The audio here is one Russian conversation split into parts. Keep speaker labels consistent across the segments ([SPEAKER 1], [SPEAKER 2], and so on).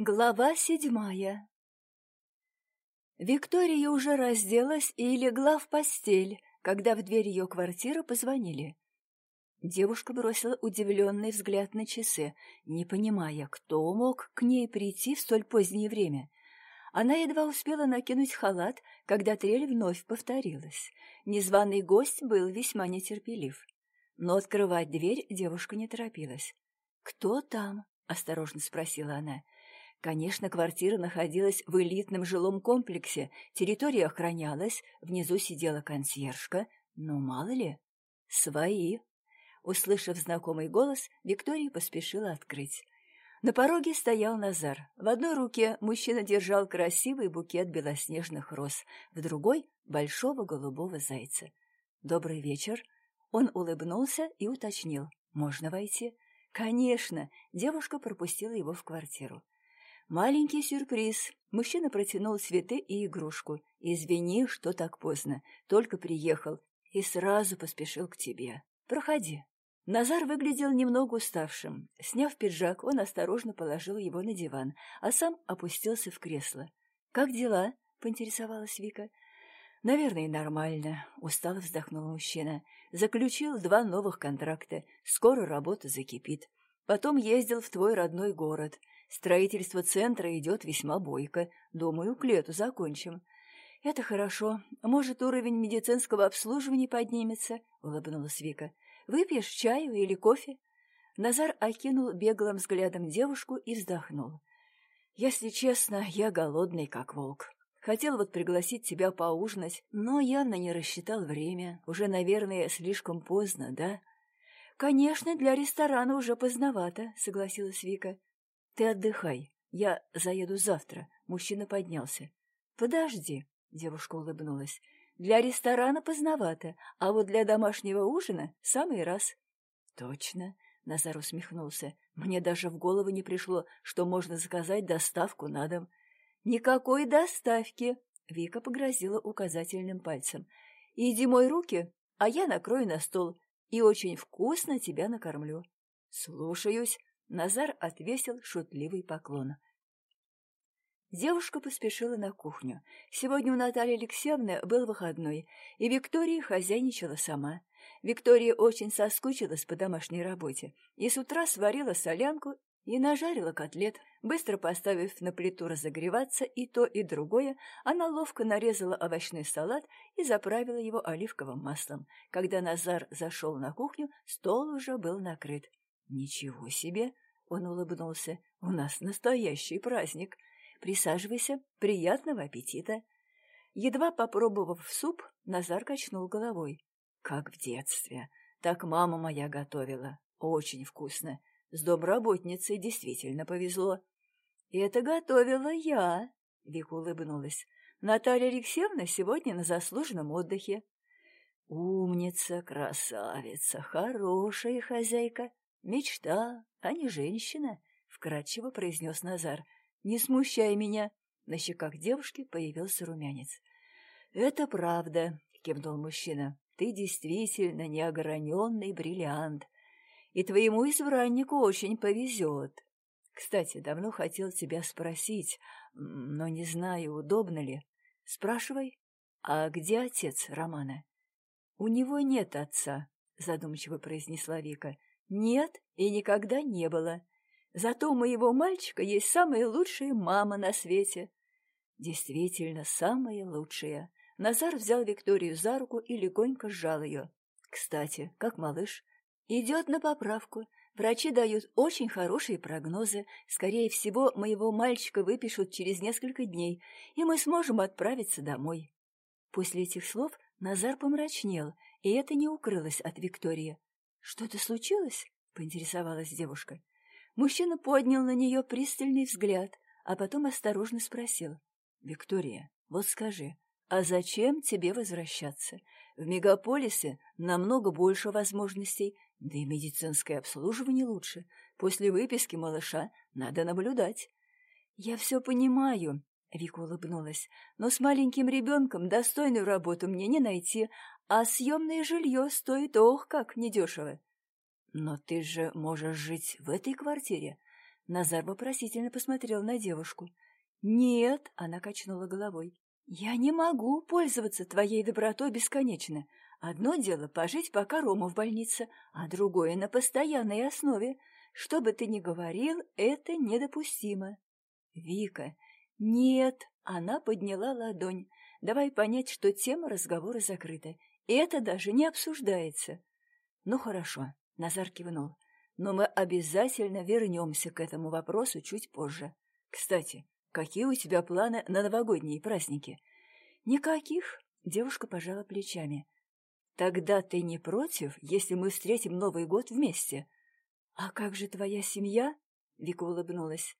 [SPEAKER 1] Глава седьмая Виктория уже разделась и легла в постель, когда в дверь ее квартиры позвонили. Девушка бросила удивленный взгляд на часы, не понимая, кто мог к ней прийти в столь позднее время. Она едва успела накинуть халат, когда трель вновь повторилась. Незваный гость был весьма нетерпелив. Но открывать дверь девушка не торопилась. «Кто там?» — осторожно спросила она. Конечно, квартира находилась в элитном жилом комплексе, территория охранялась, внизу сидела консьержка, но мало ли. Свои. Услышав знакомый голос, Виктория поспешила открыть. На пороге стоял Назар. В одной руке мужчина держал красивый букет белоснежных роз, в другой — большого голубого зайца. «Добрый вечер». Он улыбнулся и уточнил. «Можно войти?» «Конечно!» Девушка пропустила его в квартиру. Маленький сюрприз. Мужчина протянул цветы и игрушку. «Извини, что так поздно. Только приехал. И сразу поспешил к тебе. Проходи». Назар выглядел немного уставшим. Сняв пиджак, он осторожно положил его на диван, а сам опустился в кресло. «Как дела?» — поинтересовалась Вика. «Наверное, нормально», — устало вздохнул мужчина. «Заключил два новых контракта. Скоро работа закипит. Потом ездил в твой родной город. Строительство центра идет весьма бойко. Думаю, к лету закончим. Это хорошо. Может, уровень медицинского обслуживания поднимется, улыбнулась Вика. Выпьешь чаю или кофе? Назар окинул беглым взглядом девушку и вздохнул. Если честно, я голодный, как волк. Хотел вот пригласить тебя поужинать, но явно не рассчитал время. Уже, наверное, слишком поздно, да? Конечно, для ресторана уже поздновато, согласилась Вика. «Ты отдыхай. Я заеду завтра». Мужчина поднялся. «Подожди», — девушка улыбнулась. «Для ресторана поздновато, а вот для домашнего ужина — самый раз». «Точно», — Назар усмехнулся. «Мне даже в голову не пришло, что можно заказать доставку на дом». «Никакой доставки!» — Вика погрозила указательным пальцем. «Иди мой руки, а я накрою на стол и очень вкусно тебя накормлю». «Слушаюсь», Назар отвесил шутливый поклон. Девушка поспешила на кухню. Сегодня у Натальи Алексеевны был выходной, и Виктория хозяйничала сама. Виктория очень соскучилась по домашней работе и с утра сварила солянку и нажарила котлет. Быстро поставив на плиту разогреваться и то, и другое, она ловко нарезала овощной салат и заправила его оливковым маслом. Когда Назар зашел на кухню, стол уже был накрыт. «Ничего себе!» — он улыбнулся. «У нас настоящий праздник. Присаживайся. Приятного аппетита!» Едва попробовав суп, Назар качнул головой. «Как в детстве. Так мама моя готовила. Очень вкусно. С домработницей действительно повезло». «Это готовила я», — Вика улыбнулась. «Наталья Алексеевна сегодня на заслуженном отдыхе». «Умница, красавица, хорошая хозяйка. «Мечта, а не женщина», — вкратчиво произнес Назар. «Не смущай меня». На щеках девушки появился румянец. «Это правда», — кивнул мужчина. «Ты действительно неограненный бриллиант, и твоему избраннику очень повезет. Кстати, давно хотел тебя спросить, но не знаю, удобно ли. Спрашивай, а где отец Романа?» «У него нет отца», — задумчиво произнесла Вика. Нет и никогда не было. Зато у моего мальчика есть самая лучшая мама на свете. Действительно, самая лучшая. Назар взял Викторию за руку и легонько сжал ее. Кстати, как малыш? Идет на поправку. Врачи дают очень хорошие прогнозы. Скорее всего, моего мальчика выпишут через несколько дней, и мы сможем отправиться домой. После этих слов Назар помрачнел, и это не укрылось от Виктории. «Что-то случилось?» — поинтересовалась девушка. Мужчина поднял на нее пристальный взгляд, а потом осторожно спросил. «Виктория, вот скажи, а зачем тебе возвращаться? В мегаполисе намного больше возможностей, да и медицинское обслуживание лучше. После выписки малыша надо наблюдать». «Я все понимаю», — Вика улыбнулась, «но с маленьким ребенком достойную работу мне не найти, а съемное жилье стоит ох как недешево. Но ты же можешь жить в этой квартире. Назар вопросительно посмотрел на девушку. «Нет», — она качнула головой, — «я не могу пользоваться твоей добротой бесконечно. Одно дело пожить пока Рома в больнице, а другое на постоянной основе. Что бы ты ни говорил, это недопустимо. Вика. Нет, она подняла ладонь. Давай понять, что тема разговора закрыта. И это даже не обсуждается. Ну хорошо, Назар кивнул. Но мы обязательно вернемся к этому вопросу чуть позже. Кстати, какие у тебя планы на новогодние праздники? Никаких, девушка пожала плечами. Тогда ты не против, если мы встретим Новый год вместе? А как же твоя семья? Вика улыбнулась.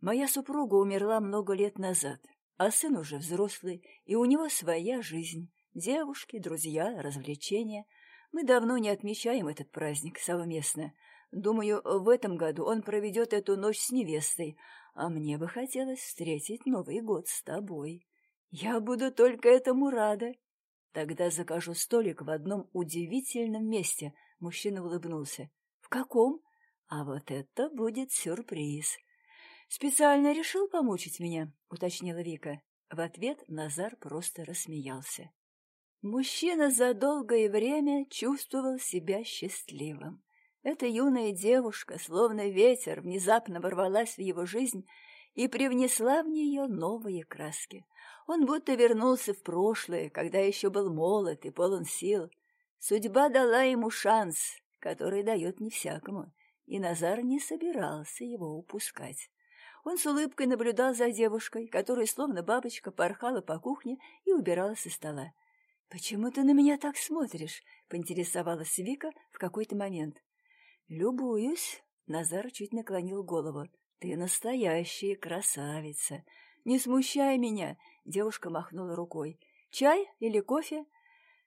[SPEAKER 1] Моя супруга умерла много лет назад, а сын уже взрослый, и у него своя жизнь. Девушки, друзья, развлечения. Мы давно не отмечаем этот праздник совместно. Думаю, в этом году он проведет эту ночь с невестой, а мне бы хотелось встретить Новый год с тобой. Я буду только этому рада. Тогда закажу столик в одном удивительном месте. Мужчина улыбнулся. В каком? А вот это будет сюрприз. Специально решил помучить меня, уточнила Вика. В ответ Назар просто рассмеялся. Мужчина за долгое время чувствовал себя счастливым. Эта юная девушка, словно ветер, внезапно ворвалась в его жизнь и привнесла в нее новые краски. Он будто вернулся в прошлое, когда еще был молод и полон сил. Судьба дала ему шанс, который дает не всякому, и Назар не собирался его упускать. Он с улыбкой наблюдал за девушкой, которая, словно бабочка, порхала по кухне и убирала со стола. «Почему ты на меня так смотришь?» — поинтересовалась Вика в какой-то момент. «Любуюсь», — Назар чуть наклонил голову. «Ты настоящая красавица. Не смущай меня, Девушка махнула рукой. «Чай или кофе?»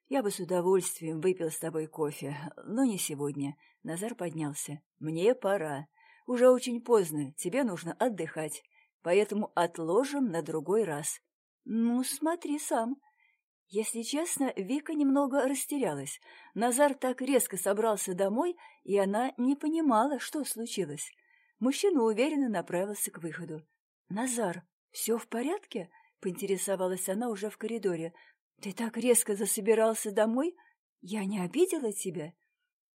[SPEAKER 1] «Я бы с удовольствием выпил с тобой кофе, но не сегодня». Назар поднялся. «Мне пора. Уже очень поздно, тебе нужно отдыхать, поэтому отложим на другой раз». «Ну, смотри сам». Если честно, Вика немного растерялась. Назар так резко собрался домой, и она не понимала, что случилось. Мужчина уверенно направился к выходу. «Назар, все в порядке?» поинтересовалась она уже в коридоре. «Ты так резко засобирался домой? Я не обидела тебя?»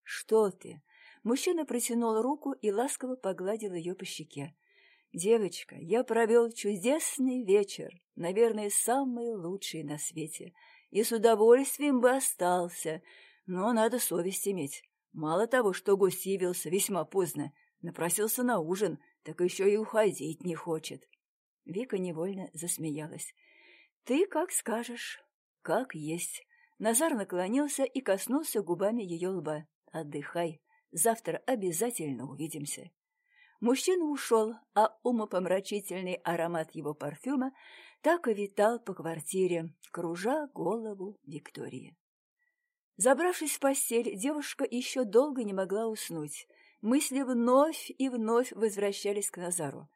[SPEAKER 1] «Что ты?» Мужчина протянул руку и ласково погладил ее по щеке. «Девочка, я провел чудесный вечер, наверное, самый лучший на свете, и с удовольствием бы остался, но надо совесть иметь. Мало того, что гость явился весьма поздно, напросился на ужин, так еще и уходить не хочет. Вика невольно засмеялась. «Ты как скажешь, как есть». Назар наклонился и коснулся губами ее лба. «Отдыхай, завтра обязательно увидимся». Мужчина ушел, а умопомрачительный аромат его парфюма так и витал по квартире, кружа голову Виктории. Забравшись в постель, девушка еще долго не могла уснуть. Мысли вновь и вновь возвращались к Назару.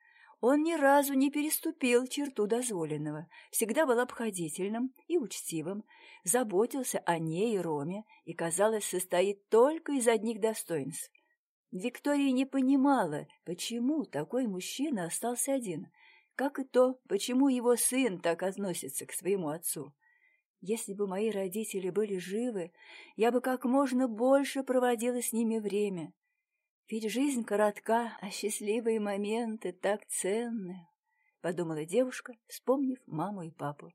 [SPEAKER 1] Он ни разу не переступил черту дозволенного, всегда был обходительным и учтивым, заботился о ней и Роме и, казалось, состоит только из одних достоинств. Виктория не понимала, почему такой мужчина остался один, как и то, почему его сын так относится к своему отцу. Если бы мои родители были живы, я бы как можно больше проводила с ними время, ведь жизнь коротка, а счастливые моменты так ценны, — подумала девушка, вспомнив маму и папу.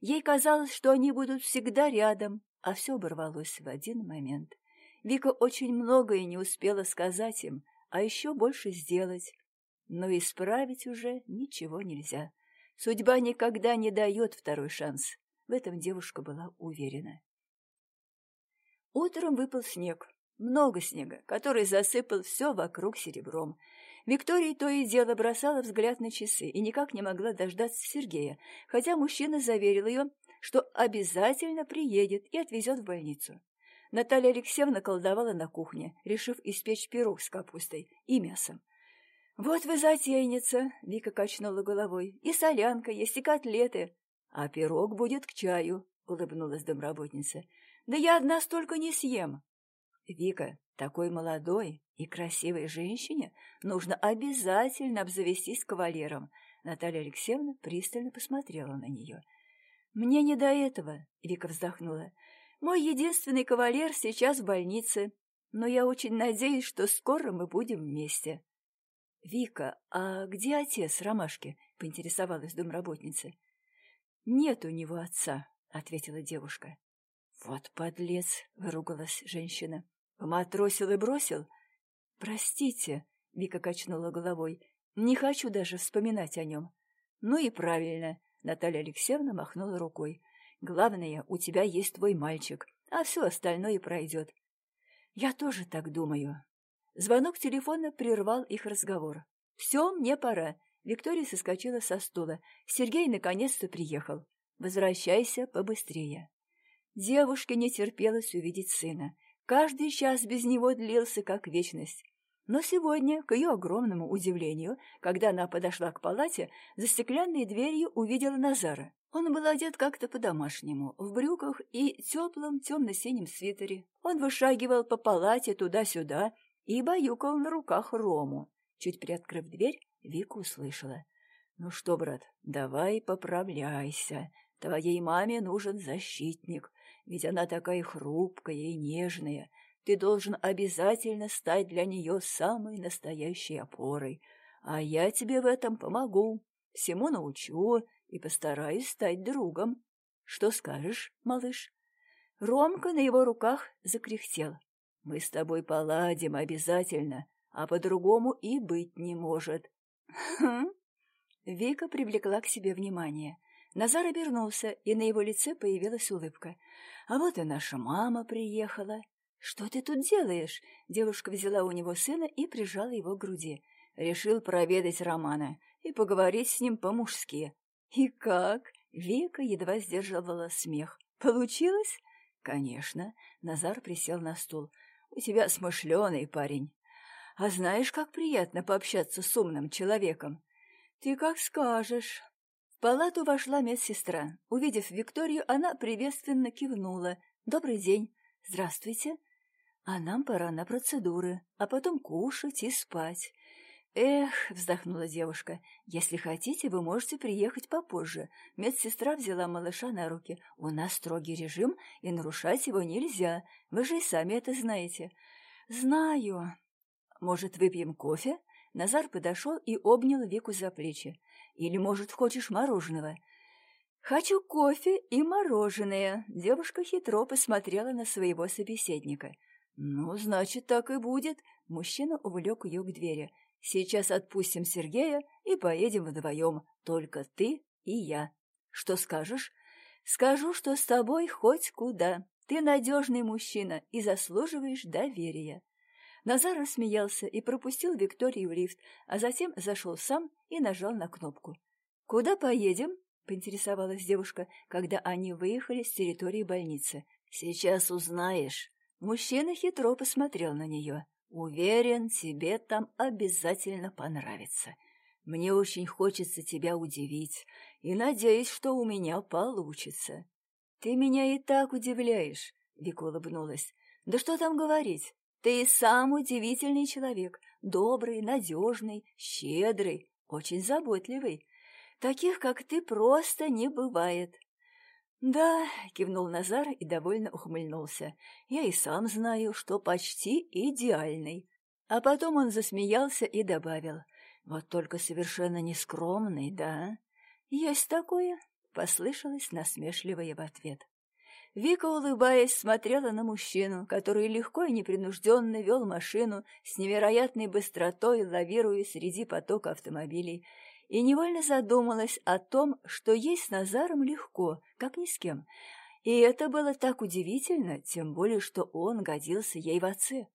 [SPEAKER 1] Ей казалось, что они будут всегда рядом, а все оборвалось в один момент. Вика очень многое не успела сказать им, а еще больше сделать. Но исправить уже ничего нельзя. Судьба никогда не дает второй шанс. В этом девушка была уверена. Утром выпал снег. Много снега, который засыпал все вокруг серебром. Виктория то и дело бросала взгляд на часы и никак не могла дождаться Сергея, хотя мужчина заверил ее, что обязательно приедет и отвезет в больницу. Наталья Алексеевна колдовала на кухне, решив испечь пирог с капустой и мясом. «Вот вы затейница!» — Вика качнула головой. «И солянка есть, и котлеты. А пирог будет к чаю!» — улыбнулась домработница. «Да я одна столько не съем!» «Вика, Такой молодой и красивой женщине нужно обязательно обзавестись кавалером. Наталья Алексеевна пристально посмотрела на нее. «Мне не до этого», — Вика вздохнула. «Мой единственный кавалер сейчас в больнице, но я очень надеюсь, что скоро мы будем вместе». «Вика, а где отец Ромашки?» — поинтересовалась домработница. «Нет у него отца», — ответила девушка. «Вот подлец!» — выругалась женщина. «Поматросил и бросил?» «Простите», — Вика качнула головой, — «не хочу даже вспоминать о нем». «Ну и правильно», — Наталья Алексеевна махнула рукой. «Главное, у тебя есть твой мальчик, а все остальное пройдет». «Я тоже так думаю». Звонок телефона прервал их разговор. «Все, мне пора». Виктория соскочила со стула. Сергей наконец-то приехал. «Возвращайся побыстрее». Девушке не терпелось увидеть сына. Каждый час без него длился как вечность. Но сегодня, к ее огромному удивлению, когда она подошла к палате, за стеклянной дверью увидела Назара. Он был одет как-то по-домашнему, в брюках и теплом темно-синем свитере. Он вышагивал по палате туда-сюда и баюкал на руках Рому. Чуть приоткрыв дверь, Вика услышала. «Ну что, брат, давай поправляйся. Твоей маме нужен защитник. Ведь она такая хрупкая и нежная. Ты должен обязательно стать для нее самой настоящей опорой. А я тебе в этом помогу, всему научу и постараюсь стать другом. Что скажешь, малыш?» Ромка на его руках закряхтел. «Мы с тобой поладим обязательно, а по-другому и быть не может». «Хм?» Вика привлекла к себе внимание — Назар обернулся, и на его лице появилась улыбка. «А вот и наша мама приехала». «Что ты тут делаешь?» Девушка взяла у него сына и прижала его к груди. Решил проведать Романа и поговорить с ним по-мужски. «И как?» Вика едва сдерживала смех. «Получилось?» «Конечно». Назар присел на стул. «У тебя смышленый парень. А знаешь, как приятно пообщаться с умным человеком?» «Ты как скажешь». В палату вошла медсестра. Увидев Викторию, она приветственно кивнула. «Добрый день. Здравствуйте. А нам пора на процедуры, а потом кушать и спать». «Эх», — вздохнула девушка, — «если хотите, вы можете приехать попозже». Медсестра взяла малыша на руки. «У нас строгий режим, и нарушать его нельзя. Вы же и сами это знаете». «Знаю». «Может, выпьем кофе?» Назар подошел и обнял Вику за плечи. Или, может, хочешь мороженого?» «Хочу кофе и мороженое», — девушка хитро посмотрела на своего собеседника. «Ну, значит, так и будет», — мужчина увлек ее к двери. «Сейчас отпустим Сергея и поедем вдвоем, только ты и я. Что скажешь?» «Скажу, что с тобой хоть куда. Ты надежный мужчина и заслуживаешь доверия». Назар рассмеялся и пропустил Викторию в лифт, а затем зашел сам и нажал на кнопку. «Куда поедем?» — поинтересовалась девушка, когда они выехали с территории больницы. «Сейчас узнаешь». Мужчина хитро посмотрел на нее. «Уверен, тебе там обязательно понравится. Мне очень хочется тебя удивить, и надеюсь, что у меня получится». «Ты меня и так удивляешь», — Вика улыбнулась. «Да что там говорить? Ты сам удивительный человек, добрый, надежный, щедрый, очень заботливый. Таких, как ты, просто не бывает. «Да», — кивнул Назар и довольно ухмыльнулся, — «я и сам знаю, что почти идеальный». А потом он засмеялся и добавил, «Вот только совершенно нескромный, да?» «Есть такое», — послышалось насмешливое в ответ. Вика, улыбаясь, смотрела на мужчину, который легко и непринужденно вел машину с невероятной быстротой, лавируя среди потока автомобилей, и невольно задумалась о том, что есть с Назаром легко, как ни с кем. И это было так удивительно, тем более, что он годился ей в отце.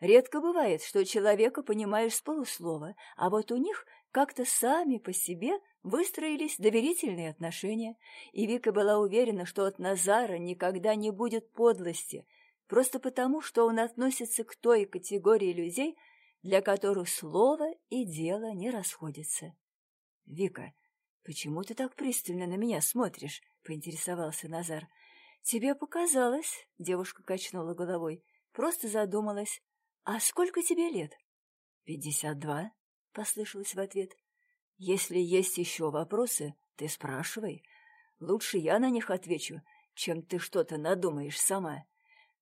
[SPEAKER 1] Редко бывает, что человека понимаешь с полуслова, а вот у них как-то сами по себе Выстроились доверительные отношения, и Вика была уверена, что от Назара никогда не будет подлости, просто потому, что он относится к той категории людей, для которых слово и дело не расходятся. — Вика, почему ты так пристально на меня смотришь? — поинтересовался Назар. — Тебе показалось, — девушка качнула головой, — просто задумалась. «А сколько тебе лет?»
[SPEAKER 2] «Пятьдесят два», — послышалось в ответ. «Если есть еще вопросы, ты спрашивай. Лучше я на них отвечу, чем ты что-то надумаешь сама».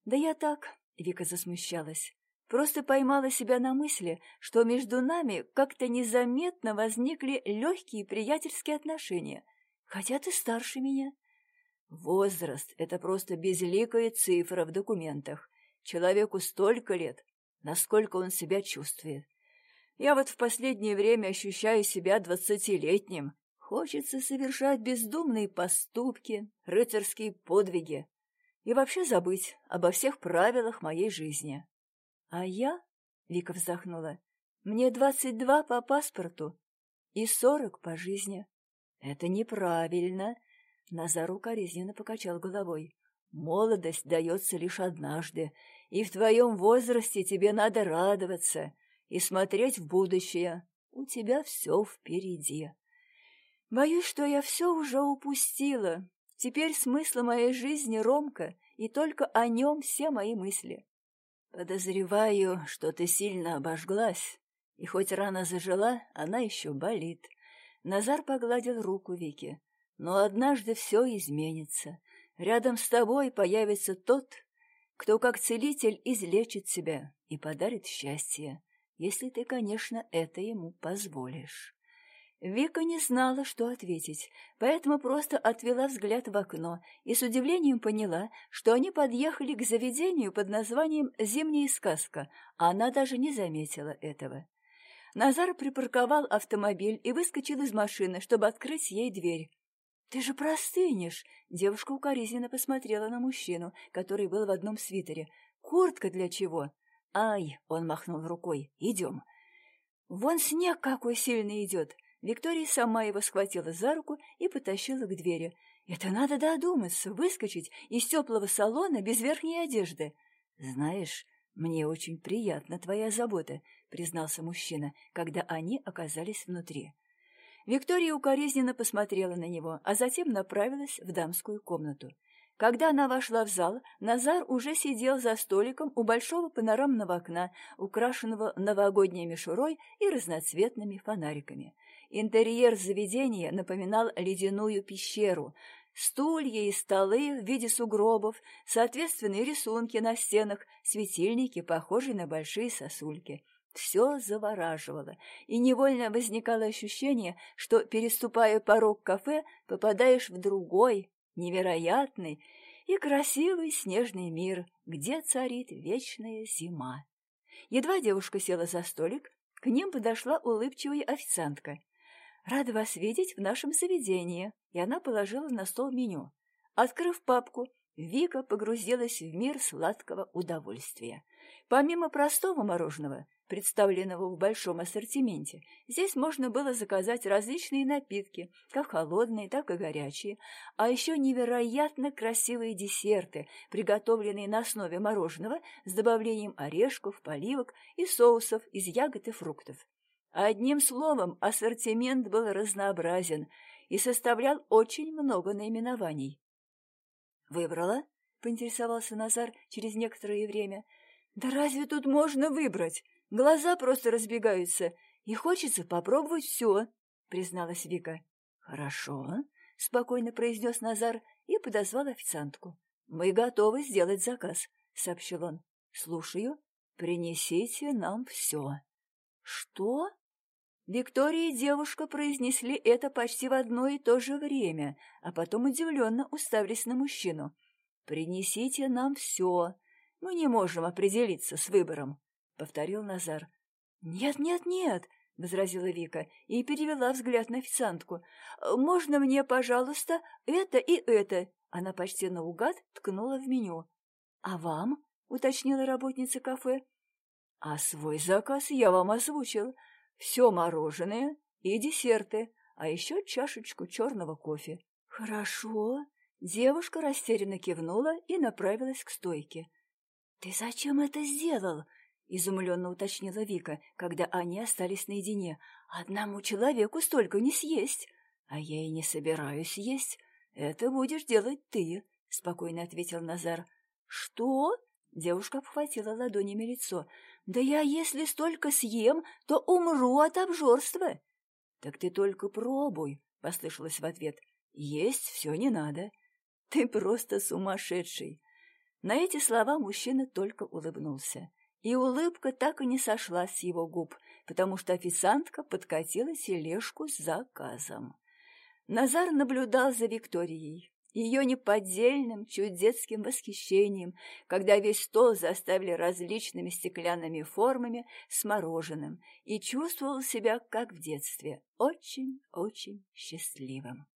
[SPEAKER 1] «Да я так», — Вика засмущалась. «Просто поймала себя на мысли, что между нами как-то незаметно возникли легкие приятельские отношения, хотя ты старше меня».
[SPEAKER 2] «Возраст — это просто безликая цифра в документах. Человеку столько лет, насколько он себя чувствует. Я вот в последнее время ощущаю себя двадцатилетним. Хочется совершать бездумные поступки, рыцарские подвиги и вообще забыть обо всех правилах моей жизни.
[SPEAKER 1] А я, — Вика вздохнула, — мне двадцать два по паспорту и сорок по жизни.
[SPEAKER 2] Это неправильно. Назар укоризненно покачал головой. Молодость дается лишь однажды, и в твоем возрасте тебе надо радоваться и смотреть в будущее. У тебя все впереди.
[SPEAKER 1] Боюсь, что я все уже упустила. Теперь смысл моей жизни Ромка, и только о нем все мои мысли.
[SPEAKER 2] Подозреваю, что ты сильно обожглась, и хоть рана зажила, она еще болит. Назар погладил руку Вики. Но однажды все изменится. Рядом с тобой появится тот, кто как целитель излечит себя и подарит счастье если ты, конечно, это ему позволишь.
[SPEAKER 1] Вика не знала, что ответить, поэтому просто отвела взгляд в окно и с удивлением поняла, что они подъехали к заведению под названием «Зимняя сказка», а она даже не заметила этого. Назар припарковал автомобиль и выскочил из машины, чтобы открыть ей дверь. «Ты же простынешь!» — девушка укоризненно посмотрела на мужчину, который был в одном свитере. «Куртка для чего?»
[SPEAKER 2] «Ай!» — он махнул рукой. «Идем!»
[SPEAKER 1] «Вон снег какой сильный идет!» Виктория сама его схватила за руку и потащила к двери. «Это надо додуматься, выскочить из теплого салона без верхней одежды!»
[SPEAKER 2] «Знаешь, мне очень приятна твоя забота», — признался мужчина, когда они оказались внутри.
[SPEAKER 1] Виктория укоризненно посмотрела на него, а затем направилась в дамскую комнату. Когда она вошла в зал, Назар уже сидел за столиком у большого панорамного окна, украшенного новогодней мишурой и разноцветными фонариками. Интерьер заведения напоминал ледяную пещеру. Стулья и столы в виде сугробов, соответственные рисунки на стенах, светильники, похожие на большие сосульки. Все завораживало, и невольно возникало ощущение, что, переступая порог кафе, попадаешь в другой, невероятный и красивый снежный мир, где царит вечная зима. Едва девушка села за столик, к ним подошла улыбчивая официантка. «Рада вас видеть в нашем заведении», и она положила на стол меню. Открыв папку, Вика погрузилась в мир сладкого удовольствия. Помимо простого мороженого, представленного в большом ассортименте. Здесь можно было заказать различные напитки, как холодные, так и горячие, а еще невероятно красивые десерты, приготовленные на основе мороженого с добавлением орешков, поливок и соусов из ягод и фруктов. Одним словом, ассортимент был разнообразен и составлял очень много наименований. «Выбрала?» — поинтересовался Назар через некоторое время. «Да разве тут можно выбрать? Глаза просто разбегаются, и хочется попробовать все, — призналась Вика. — Хорошо, — спокойно произнес Назар и подозвал официантку. — Мы готовы сделать заказ, — сообщил он. — Слушаю. Принесите нам все. — Что? Виктория и девушка произнесли это почти в одно и то же время, а потом удивленно уставились на мужчину. «Принесите нам все. Мы не можем определиться с выбором повторил Назар. «Нет, нет, нет!» — возразила Вика и перевела взгляд на официантку. «Можно мне, пожалуйста, это и это?» Она почти наугад ткнула в меню. «А вам?» — уточнила работница кафе. «А свой заказ я вам озвучил. Все мороженое и десерты, а еще чашечку черного кофе». «Хорошо». Девушка растерянно кивнула и направилась к стойке. «Ты зачем это сделал?» изумленно уточнила Вика, когда они остались наедине. Одному человеку столько не съесть. А я и не собираюсь есть. Это будешь делать ты, спокойно ответил Назар. Что? Девушка обхватила ладонями лицо. Да я, если столько съем, то умру от обжорства.
[SPEAKER 2] Так ты только пробуй, — послышалось в ответ. Есть все не надо. Ты просто сумасшедший. На эти слова мужчина только улыбнулся. И улыбка так и не сошла с его губ, потому что официантка подкатила тележку с заказом. Назар наблюдал за Викторией, ее неподдельным, чуть восхищением, когда весь стол заставили различными стеклянными формами с мороженым, и чувствовал себя, как в детстве, очень-очень счастливым.